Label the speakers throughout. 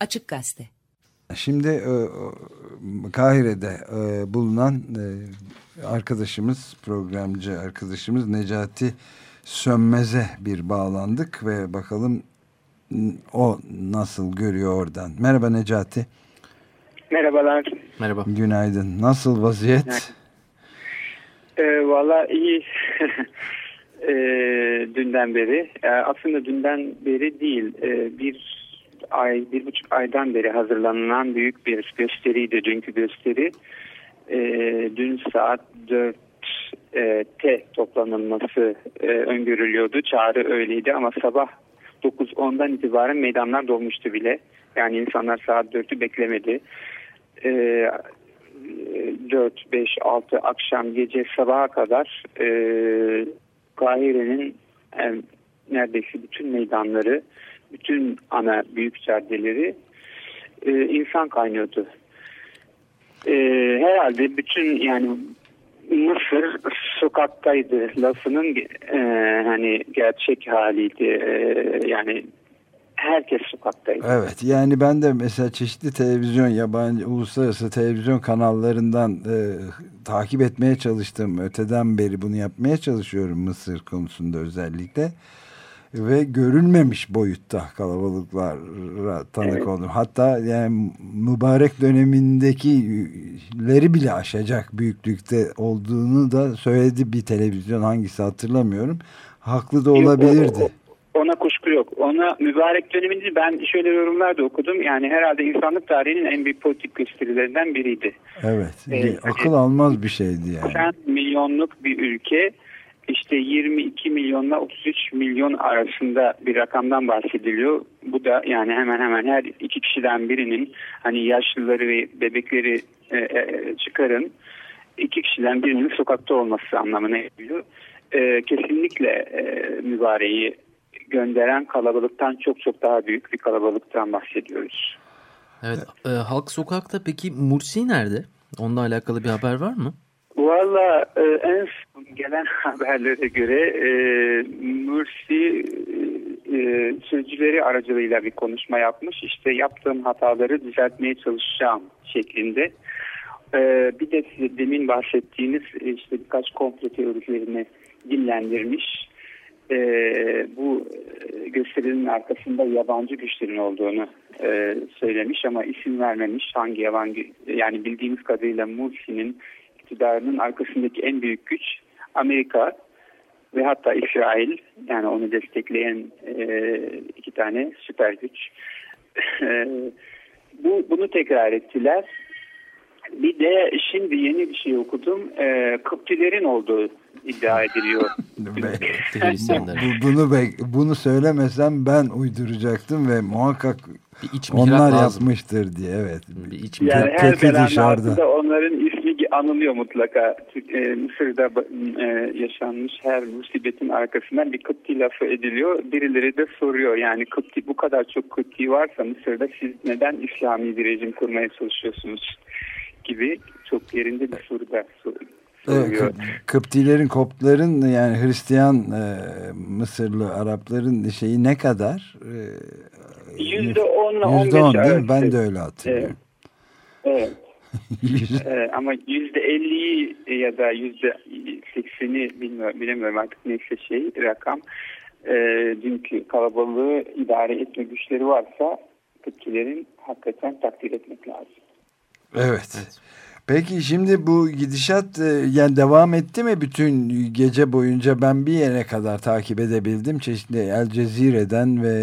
Speaker 1: Açık Gazete.
Speaker 2: Şimdi e, Kahire'de e, bulunan e, arkadaşımız, programcı arkadaşımız Necati Sönmez'e bir bağlandık ve bakalım o nasıl görüyor oradan. Merhaba Necati.
Speaker 3: Merhabalar.
Speaker 4: Merhaba.
Speaker 2: Günaydın. Nasıl vaziyet?
Speaker 3: E, Valla iyi. e, dünden beri. E, aslında dünden beri değil. E, bir ay, bir buçuk aydan beri hazırlanan büyük bir gösteriydi dünkü gösteri. E, dün saat 4 e, T toplanılması e, öngörülüyordu. Çağrı öyleydi ama sabah 9-10'dan itibaren meydanlar dolmuştu bile. Yani insanlar saat 4'ü beklemedi. E, 4, 5, 6 akşam gece sabaha kadar e, Kahire'nin e, neredeyse bütün meydanları, bütün ana büyük caddeleri e, insan kaynıyordu. E, herhalde bütün yani Mısır sokaktaydı lafının e, hani gerçek haliydi. E, yani herkes sokaktaydı.
Speaker 2: Evet yani ben de mesela çeşitli televizyon yabancı uluslararası televizyon kanallarından e, takip etmeye çalıştım. Öteden beri bunu yapmaya çalışıyorum Mısır konusunda özellikle. Ve görülmemiş boyutta kalabalıklara tanık evet. oldum. Hatta yani mübarek dönemindekileri bile aşacak büyüklükte olduğunu da söyledi bir televizyon hangisi hatırlamıyorum. Haklı da olabilirdi. Yok,
Speaker 3: ona kuşku yok. Ona mübarek döneminde ben şöyle yorumlar da okudum. Yani herhalde insanlık tarihinin en büyük politik gösterilerinden biriydi.
Speaker 2: Evet. Ee, akıl almaz bir şeydi yani.
Speaker 3: 80 milyonluk bir ülke işte 22 milyonla 33 milyon arasında bir rakamdan bahsediliyor. Bu da yani hemen hemen her iki kişiden birinin hani yaşlıları ve bebekleri e, e, çıkarın iki kişiden birinin sokakta olması anlamına geliyor. E, kesinlikle e, mübareği gönderen kalabalıktan çok çok daha büyük bir kalabalıktan bahsediyoruz.
Speaker 4: Evet, e, halk sokakta peki Mursi nerede? Onunla alakalı bir haber var mı?
Speaker 3: Valla e, en son gelen haberlere göre e, Mursi e, sözcüleri aracılığıyla bir konuşma yapmış. İşte yaptığım hataları düzeltmeye çalışacağım şeklinde. Bir de demin bahsettiğiniz işte birkaç komplo teorilerini dinlendirmiş bu gösterinin arkasında yabancı güçlerin olduğunu söylemiş ama isim vermemiş. Hangi yabancı yani bildiğimiz kadarıyla Mursi'nin iktidarının arkasındaki en büyük güç Amerika ve hatta İsrail yani onu destekleyen e, iki tane süper güç. E, bu bunu tekrar ettiler. Bir de şimdi yeni bir şey okudum. E, Kıptilerin olduğu iddia ediliyor.
Speaker 2: bu, bunu bunu söylemesem ben uyduracaktım ve muhakkak onlar lazım. yapmıştır diye evet.
Speaker 3: Bir iç yani her dışarıda. onların anılıyor mutlaka. E, Mısır'da e, yaşanmış her musibetin arkasından bir Kıpti lafı ediliyor. Birileri de soruyor yani Kıpti bu kadar çok Kıpti varsa Mısır'da siz neden İslami bir rejim kurmaya çalışıyorsunuz gibi çok yerinde bir soru da soruyor.
Speaker 2: Evet, Kıptilerin, Koptların yani Hristiyan e, Mısırlı Arapların şeyi ne kadar?
Speaker 3: E, yüzde on, Yüzde on
Speaker 2: değil mi? Ben de öyle hatırlıyorum.
Speaker 3: Evet. evet. Ee, ama yüzde elliyi ya da yüzde sekseni bilmiyorum, bilemiyorum artık neyse şey rakam. E, dünkü kalabalığı idare etme güçleri varsa Kıptilerin hakikaten takdir etmek lazım.
Speaker 2: Evet. evet. Peki şimdi bu gidişat e, yani devam etti mi bütün gece boyunca ben bir yere kadar takip edebildim. Çeşitli El Cezire'den ve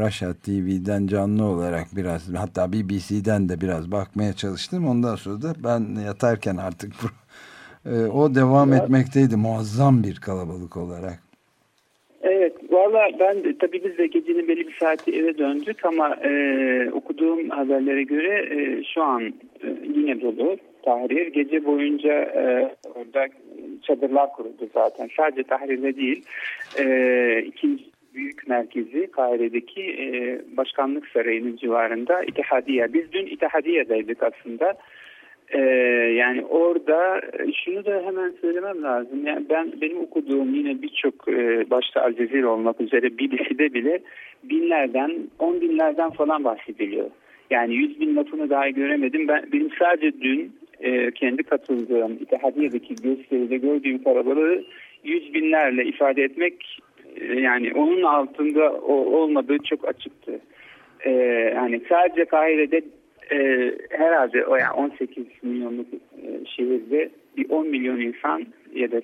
Speaker 2: Russia TV'den canlı olarak biraz hatta BBC'den de biraz bakmaya çalıştım. Ondan sonra da ben yatarken artık e, o devam evet. etmekteydi muazzam bir kalabalık olarak.
Speaker 3: Evet valla ben de, tabii biz de gecenin belli bir saati eve döndük ama e, okuduğum haberlere göre e, şu an e, yine dolu Tahrir. Gece boyunca e, orada çadırlar kuruldu zaten. Sadece Tahrir'de değil. E, ikinci büyük merkezi Kahire'deki e, başkanlık sarayının civarında İtihadiye. Biz dün İtihadiye'deydik aslında. Ee, yani orada şunu da hemen söylemem lazım. Yani ben benim okuduğum yine birçok e, başta Al Cezire olmak üzere BBC'de bile binlerden, on binlerden falan bahsediliyor. Yani 100 bin lafını daha göremedim. Ben, benim sadece dün e, kendi katıldığım İtihadiye'deki gösteride gördüğüm kalabalığı yüz binlerle ifade etmek e, yani onun altında o, olmadığı çok açıktı. E, hani sadece Kahire'de e, herhalde o yani 18 milyonluk e, şehirde bir 10 milyon insan ya da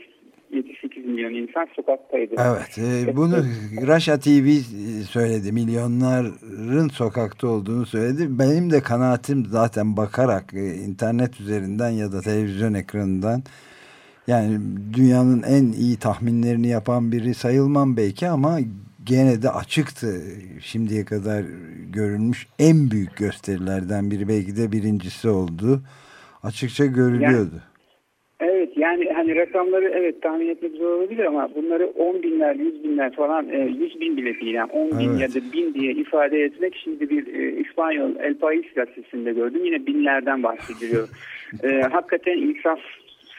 Speaker 3: 7-8 milyon insan sokaktaydı.
Speaker 2: Evet. E, bunu Raşa TV söyledi. Milyonların sokakta olduğunu söyledi. Benim de kanaatim zaten bakarak e, internet üzerinden ya da televizyon ekranından yani dünyanın en iyi tahminlerini yapan biri sayılmam belki ama gene de açıktı. Şimdiye kadar görülmüş en büyük gösterilerden biri belki de birincisi oldu. Açıkça görülüyordu. Yani,
Speaker 3: evet yani hani rakamları evet tahmin etmek zor olabilir ama bunları 10 binler, 100 binler falan 100 e, bin bile değil. Yani 10 bin evet. ya da bin diye ifade etmek şimdi bir e, İspanyol El País gazetesinde gördüm. Yine binlerden bahsediliyor. e, hakikaten insaf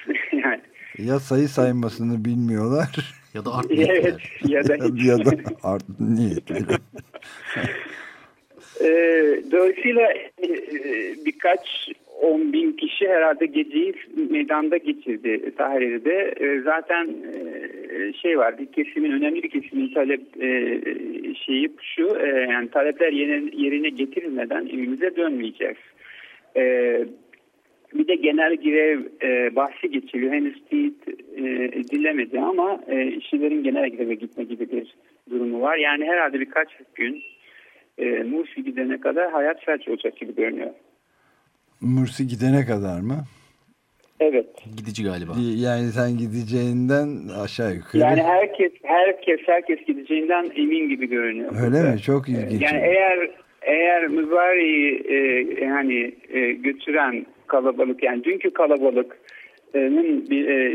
Speaker 3: yani
Speaker 2: ya sayı saymasını bilmiyorlar.
Speaker 4: Ya da art niyetler. Evet,
Speaker 3: ya da,
Speaker 2: ya da art niyetler.
Speaker 3: e, dolayısıyla e, birkaç on bin kişi herhalde geceyi meydanda geçirdi Tahrir'de. E, zaten e, şey var bir kesimin önemli bir kesimin talep e, şeyi şu e, yani talepler yerine, getirilmeden evimize dönmeyeceğiz. Bir de genel grev bahsi geçiliyor. Henüz teyit e, ama e, işçilerin genel greve gitme gibi bir durumu var. Yani herhalde birkaç gün e, Mursi gidene kadar hayat felç olacak gibi görünüyor.
Speaker 2: Mursi gidene kadar mı?
Speaker 3: Evet.
Speaker 4: Gidici galiba.
Speaker 2: Yani sen gideceğinden aşağı yukarı.
Speaker 3: Yani herkes herkes herkes gideceğinden emin gibi görünüyor.
Speaker 2: Öyle burada. mi? Çok ilginç.
Speaker 3: Yani eğer eğer mübareği e, yani e, götüren kalabalık yani dünkü kalabalıkın e,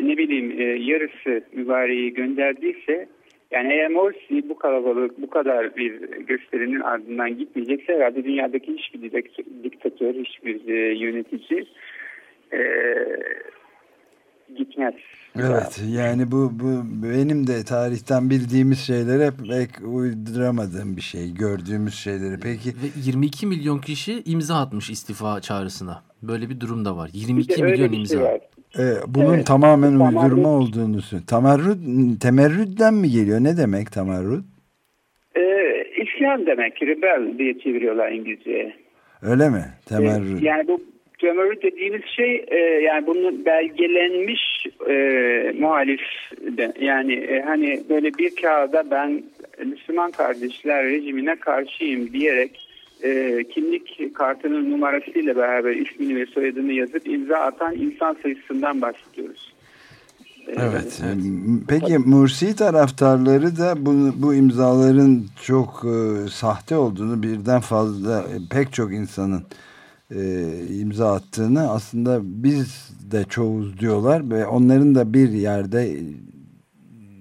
Speaker 3: ne bileyim e, yarısı mübareği gönderdiyse yani eğer Morsi bu kalabalık bu kadar bir gösterinin ardından gitmeyecekse herhalde dünyadaki hiçbir diktatör, hiçbir e, yönetici e, gitmez.
Speaker 2: Evet yani bu, bu benim de tarihten bildiğimiz şeyler hep pek uyduramadığım bir şey gördüğümüz şeyleri peki.
Speaker 4: Ve 22 milyon kişi imza atmış istifa çağrısına böyle bir durum da var 22 milyon şey imza. Şey
Speaker 2: ee, bunun evet, tamamen tamarrud. uydurma olduğunu Tamarrud, temerrüdden mi geliyor ne demek tamarrud?
Speaker 3: Ee, isyan demek rebel diye çeviriyorlar İngilizceye.
Speaker 2: Öyle mi? Temerrüd.
Speaker 3: Ee, yani bu Cömörlük dediğimiz şey e, yani bunun belgelenmiş e, muhalif de, yani e, hani böyle bir kağıda ben Müslüman kardeşler rejimine karşıyım diyerek e, kimlik kartının numarasıyla beraber ismini ve soyadını yazıp imza atan insan sayısından bahsediyoruz.
Speaker 2: E, evet. evet. Peki Mursi taraftarları da bu, bu imzaların çok e, sahte olduğunu birden fazla e, pek çok insanın e, imza attığını aslında biz de çoğuz diyorlar ve onların da bir yerde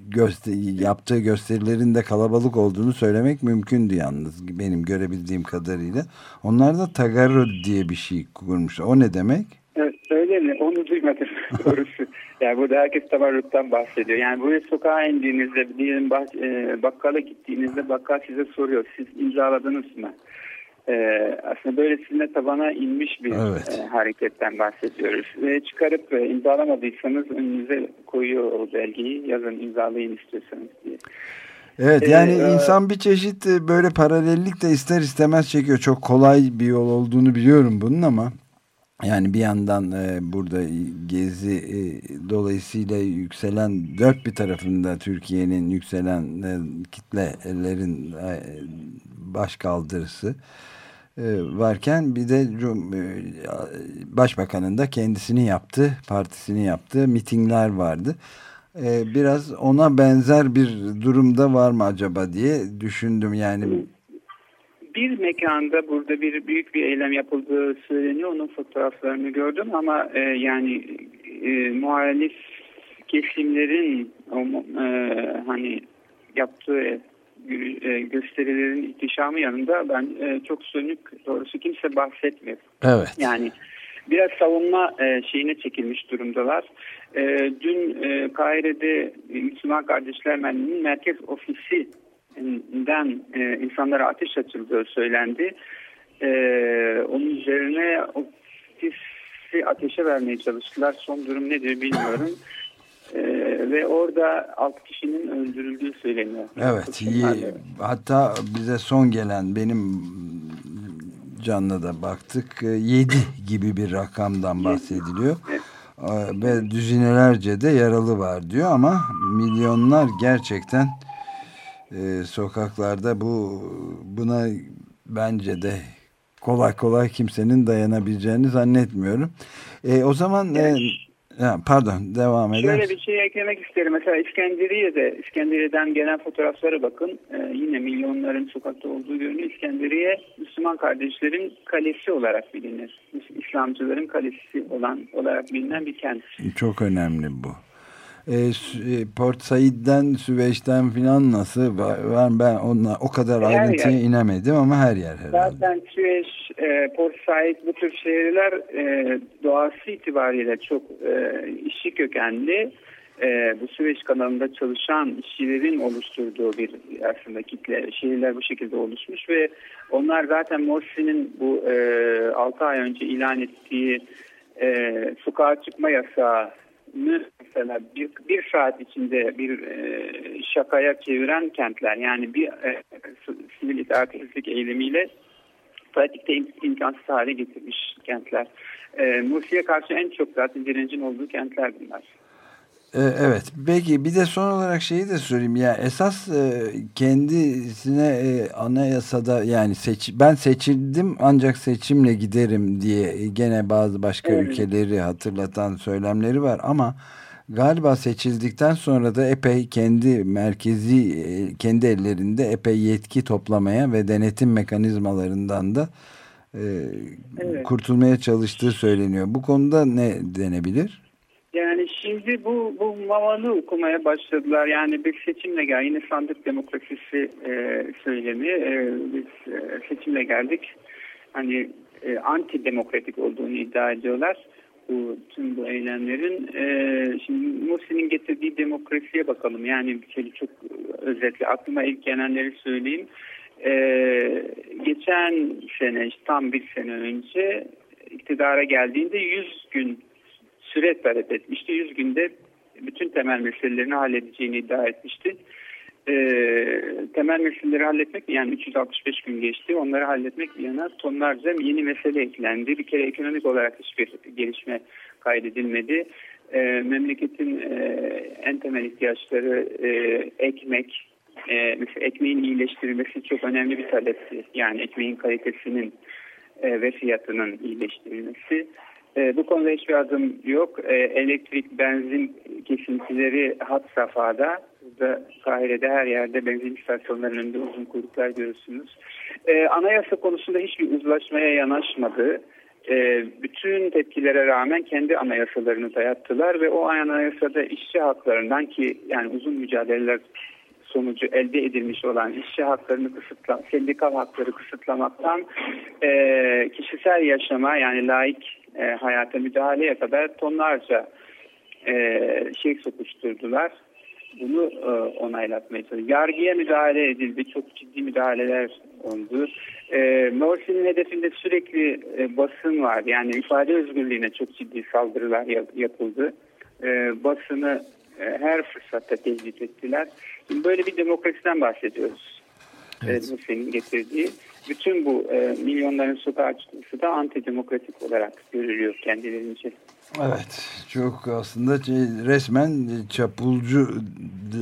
Speaker 2: göster yaptığı gösterilerin de kalabalık olduğunu söylemek mümkündü yalnız benim görebildiğim kadarıyla. Onlar da Tagarrud diye bir şey kurmuş. O ne demek?
Speaker 3: Evet, öyle mi? Onu duymadım doğrusu. yani burada herkes Tagarrud'dan bahsediyor. Yani buraya sokağa indiğinizde diyelim e, bakkala gittiğinizde bakkal size soruyor. Siz imzaladınız mı? Ee, aslında böylesine tabana inmiş bir evet. e, hareketten bahsediyoruz. Ve çıkarıp e, imzalamadıysanız önünüze koyuyor o belgeyi yazın imzalayın istiyorsanız diye.
Speaker 2: Evet ee, yani ee, insan bir çeşit e, böyle paralellik de ister istemez çekiyor. Çok kolay bir yol olduğunu biliyorum bunun ama yani bir yandan e, burada gezi e, dolayısıyla yükselen dört bir tarafında Türkiye'nin yükselen e, kitlelerin e, baş kaldırısı e, varken bir de e, başbakanın da kendisini yaptığı, partisini yaptığı mitingler vardı. E, biraz ona benzer bir durumda var mı acaba diye düşündüm yani.
Speaker 3: Bir mekanda burada bir büyük bir eylem yapıldığı söyleniyor. Onun fotoğraflarını gördüm ama e, yani e, muhalif kesimlerin e, hani yaptığı gösterilerin ihtişamı yanında ben e, çok sönük doğrusu kimse bahsetmiyor.
Speaker 2: Evet.
Speaker 3: Yani biraz savunma e, şeyine çekilmiş durumdalar. Dün Kahire'de Müslüman Kardeşler Merneği'nin merkez ofisinden insanlara ateş açıldığı söylendi. üzerine ofisi ateşe vermeye çalıştılar. Son durum nedir bilmiyorum. Ve orada 6 kişinin öldürüldüğü söyleniyor.
Speaker 2: Evet. Iyi. Hatta bize son gelen benim canlı da baktık. 7 gibi bir rakamdan bahsediliyor. Evet. Ve düzinelerce de yaralı var diyor ama milyonlar gerçekten e, sokaklarda bu buna bence de kolay kolay kimsenin dayanabileceğini zannetmiyorum. E, o zaman e, ya, pardon devam edelim.
Speaker 3: Şöyle bir şey eklemek isterim. Mesela İskenderiye'de İskenderiye'den gelen fotoğraflara bakın. Ee, yine milyonların sokakta olduğu görünüyor. İskenderiye Müslüman kardeşlerin kalesi olarak bilinir. İslamcıların kalesi olan olarak bilinen bir kent.
Speaker 2: Çok önemli bu e, e, Port Said'den, Süveyş'ten filan nasıl var? Ben ona o kadar her ayrıntıya yer. inemedim ama her yer herhalde.
Speaker 3: Zaten Süveyş, e, Port Said bu tür şehirler e, doğası itibariyle çok e, işçi kökenli. E, bu Süveyş kanalında çalışan işçilerin oluşturduğu bir aslında kitle şehirler bu şekilde oluşmuş ve onlar zaten Morsi'nin bu e, 6 ay önce ilan ettiği e, sokağa çıkma yasağı mesela bir, bir saat içinde bir e, şakaya çeviren kentler yani bir e, sivil itaatsizlik eylemiyle pratikte imkansız hale getirmiş kentler. E, Mursi'ye karşı en çok zaten direncin olduğu kentler bunlar.
Speaker 2: E, evet. Peki bir de son olarak şeyi de söyleyeyim. Ya esas e, kendisine e, anayasada yani seç ben seçildim ancak seçimle giderim diye gene bazı başka evet. ülkeleri hatırlatan söylemleri var ama galiba seçildikten sonra da epey kendi merkezi kendi ellerinde epey yetki toplamaya ve denetim mekanizmalarından da evet. kurtulmaya çalıştığı söyleniyor. Bu konuda ne denebilir?
Speaker 3: Şimdi bu, bu mamalı okumaya başladılar. Yani bir seçimle gel. Yine sandık demokrasisi e, söylemi. E, biz e, seçimle geldik. Hani e, anti demokratik olduğunu iddia ediyorlar. Bu tüm bu eylemlerin. E, şimdi Mursi'nin getirdiği demokrasiye bakalım. Yani şöyle çok özetle aklıma ilk gelenleri söyleyeyim. E, geçen sene tam bir sene önce iktidara geldiğinde 100 gün süre talep etmişti. 100 günde bütün temel meselelerini halledeceğini iddia etmişti. Ee, temel meseleleri halletmek yani 365 gün geçti. Onları halletmek bir yana tonlarca yeni mesele eklendi. Bir kere ekonomik olarak hiçbir gelişme kaydedilmedi. Ee, memleketin e, en temel ihtiyaçları e, ekmek, e, mesela ekmeğin iyileştirilmesi çok önemli bir talepti. Yani ekmeğin kalitesinin e, ve fiyatının iyileştirilmesi. E, bu konuda hiçbir adım yok. E, elektrik, benzin kesintileri hat safhada. Burada Kahire'de her yerde benzin istasyonlarının önünde uzun kuyruklar görürsünüz. E, anayasa konusunda hiçbir uzlaşmaya yanaşmadı. Bütün tepkilere rağmen kendi anayasalarını dayattılar ve o anayasada işçi haklarından ki yani uzun mücadeleler sonucu elde edilmiş olan işçi haklarını kısıtla, sendikal hakları kısıtlamaktan e, kişisel yaşama yani laik e, hayata müdahaleye kadar tonlarca e, şey sokuşturdular. Bunu e, onaylatmaya çalışıyor. Yargıya müdahale edildi. Çok ciddi müdahaleler oldu. E, Morsi'nin hedefinde sürekli e, basın var. Yani ifade özgürlüğüne çok ciddi saldırılar yapıldı. E, basını e, her fırsatta tehdit ettiler. Şimdi böyle bir demokrasiden bahsediyoruz. Evet. E, senin getirdiği. Bütün bu e, milyonların sokağa çıkması da antidemokratik olarak görülüyor kendilerince.
Speaker 2: Evet çok aslında şey, resmen çapulcu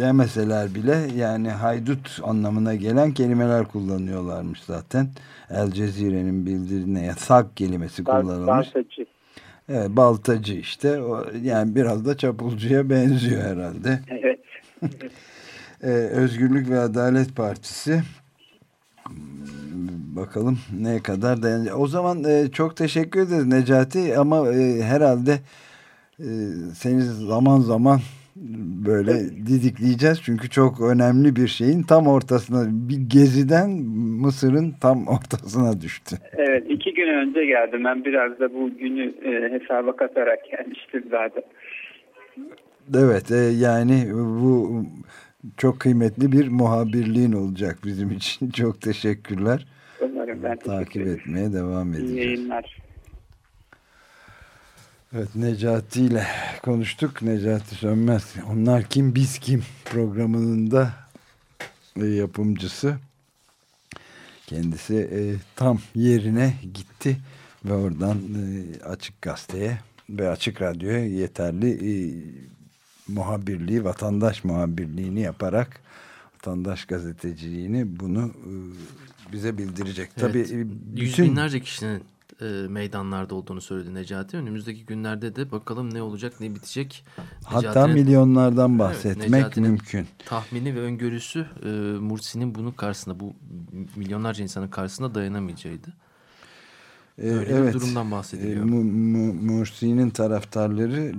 Speaker 2: demeseler bile yani haydut anlamına gelen kelimeler kullanıyorlarmış zaten. El Cezire'nin bildirine yasak kelimesi kullanılmış. Baltacı. Evet baltacı işte o, yani biraz da çapulcuya benziyor herhalde.
Speaker 3: Evet.
Speaker 2: ee, Özgürlük ve Adalet Partisi bakalım ne kadar dayanacak. O zaman e, çok teşekkür ederiz Necati ama e, herhalde e, seni zaman zaman böyle didikleyeceğiz. Çünkü çok önemli bir şeyin tam ortasına bir geziden Mısır'ın tam ortasına düştü.
Speaker 3: Evet iki gün önce geldim. Ben biraz da bu günü e, hesaba katarak gelmiştim zaten.
Speaker 2: Evet e, yani bu çok kıymetli bir muhabirliğin olacak bizim için. Çok teşekkürler.
Speaker 3: Umarım. Ben
Speaker 2: takip etmeye devam edeceğiz.
Speaker 3: İyi yayınlar.
Speaker 2: Evet Necati ile konuştuk. Necati Sönmez. Onlar kim biz kim programının da e, yapımcısı. Kendisi e, tam yerine gitti ve oradan e, Açık Gazete'ye ve Açık Radyo'ya yeterli e, muhabirliği, vatandaş muhabirliğini yaparak vatandaş gazeteciliğini bunu e, bize bildirecek.
Speaker 4: Evet,
Speaker 2: Tabii e,
Speaker 4: bütün... Yüz binlerce kişinin e, meydanlarda olduğunu söyledi Necati. Önümüzdeki günlerde de bakalım ne olacak ne bitecek.
Speaker 2: Hatta milyonlardan bahsetmek evet, mümkün.
Speaker 4: Tahmini ve öngörüsü e, Mursi'nin bunun karşısında bu milyonlarca insanın karşısında dayanamayacağıydı. Öyle evet, bir durumdan bahsediliyor. E,
Speaker 2: Mursi'nin taraftarları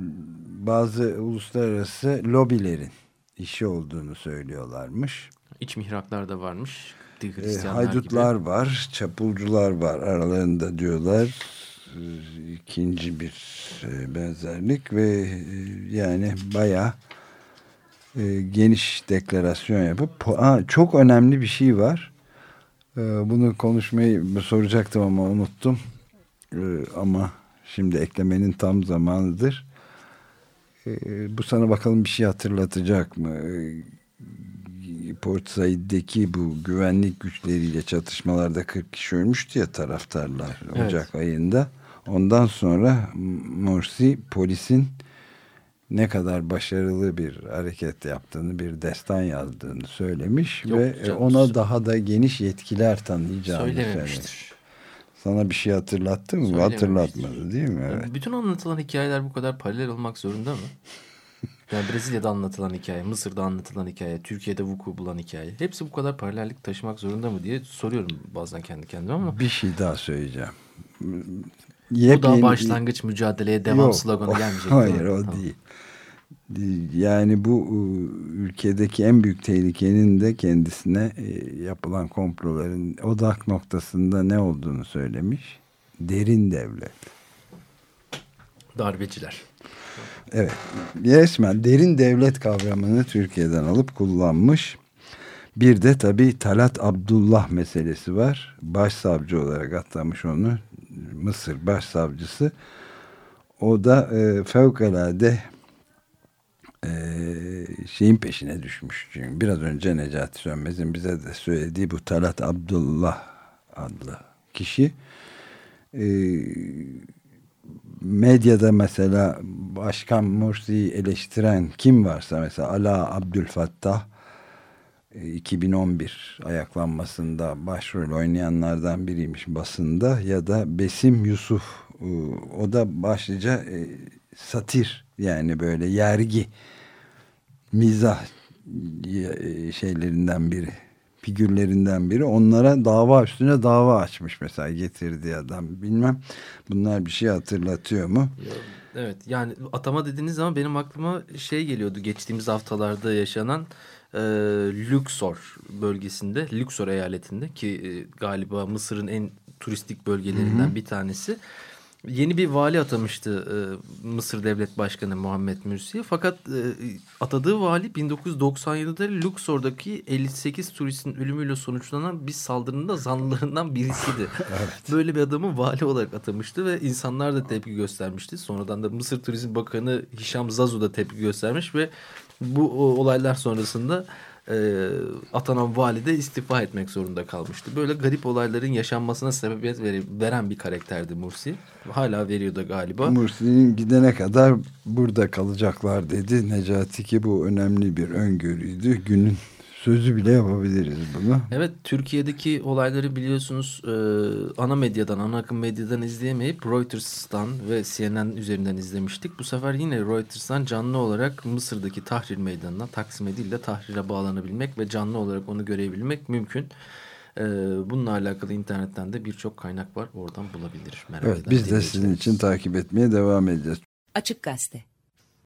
Speaker 2: bazı uluslararası lobilerin işi olduğunu söylüyorlarmış.
Speaker 4: İç mihraklar da varmış.
Speaker 2: E, haydutlar gibi. var, çapulcular var aralarında diyorlar. E, ikinci bir e, benzerlik ve e, yani bayağı geniş deklarasyon yapıp ha, çok önemli bir şey var. Bunu konuşmayı soracaktım ama unuttum. Ama şimdi eklemenin tam zamanıdır. E, bu sana bakalım bir şey hatırlatacak mı? E, Port Said'deki bu güvenlik güçleriyle çatışmalarda 40 kişi ölmüştü ya taraftarlar evet. Ocak ayında. Ondan sonra Morsi polisin ne kadar başarılı bir hareket yaptığını, bir destan yazdığını söylemiş Yok, ve canım. ona daha da geniş yetkiler tanıyacağını söylemiş. Sana bir şey hatırlattı mı? Hatırlatmadı değil mi?
Speaker 4: Evet. Bütün anlatılan hikayeler bu kadar paralel olmak zorunda mı? Yani Brezilya'da anlatılan hikaye, Mısır'da anlatılan hikaye, Türkiye'de vuku bulan hikaye. Hepsi bu kadar paralellik taşımak zorunda mı diye soruyorum bazen kendi kendime ama.
Speaker 2: Bir şey daha söyleyeceğim.
Speaker 4: Yepyeni... Bu da başlangıç mücadeleye devam Yok, sloganı gelmeyecek.
Speaker 2: Hayır o tamam. değil. Yani bu ülkedeki en büyük tehlikenin de kendisine e, yapılan komploların odak noktasında ne olduğunu söylemiş. Derin devlet.
Speaker 4: Darbeciler.
Speaker 2: Evet. Resmen derin devlet kavramını Türkiye'den alıp kullanmış. Bir de tabii Talat Abdullah meselesi var. Başsavcı olarak atamış onu. Mısır başsavcısı. O da e, fevkalade e, şeyin peşine düşmüş. Çünkü biraz önce Necati Sönmez'in bize de söylediği bu Talat Abdullah adlı kişi e, medyada mesela Başkan Mursi'yi eleştiren kim varsa mesela Ala Abdülfattah 2011 e, ayaklanmasında başrol oynayanlardan biriymiş basında ya da Besim Yusuf o da başlıca satir yani böyle yergi mizah şeylerinden biri figürlerinden biri. Onlara dava üstüne dava açmış mesela getirdiği adam. Bilmem bunlar bir şey hatırlatıyor mu?
Speaker 4: Evet yani atama dediğiniz zaman benim aklıma şey geliyordu geçtiğimiz haftalarda yaşanan e, Luxor bölgesinde, Luxor eyaletinde ki e, galiba Mısır'ın en turistik bölgelerinden Hı -hı. bir tanesi yeni bir vali atamıştı e, Mısır Devlet Başkanı Muhammed Mürsi. Fakat e, atadığı vali 1997'de Luxor'daki 58 turistin ölümüyle sonuçlanan bir saldırının da zanlılarından birisiydi. evet. Böyle bir adamı vali olarak atamıştı ve insanlar da tepki göstermişti. Sonradan da Mısır Turizm Bakanı Hişam Zazu da tepki göstermiş ve bu olaylar sonrasında e, atanan valide istifa etmek zorunda kalmıştı. Böyle garip olayların yaşanmasına sebebiyet veren bir karakterdi Mursi. Hala veriyor da galiba.
Speaker 2: Mursi'nin gidene kadar burada kalacaklar dedi. Necati ki bu önemli bir öngörüydü. Günün sözü bile yapabiliriz bunu.
Speaker 4: Evet Türkiye'deki olayları biliyorsunuz e, ana medyadan, ana akım medyadan izleyemeyip Reuters'tan ve CNN üzerinden izlemiştik. Bu sefer yine Reuters'tan canlı olarak Mısır'daki Tahrir Meydanı'na Taksim'e değil de Tahrir'e bağlanabilmek ve canlı olarak onu görebilmek mümkün. E, bununla alakalı internetten de birçok kaynak var. Oradan bulabilir.
Speaker 2: Merak evet biz de sizin için takip etmeye devam edeceğiz.
Speaker 1: Açık Gazete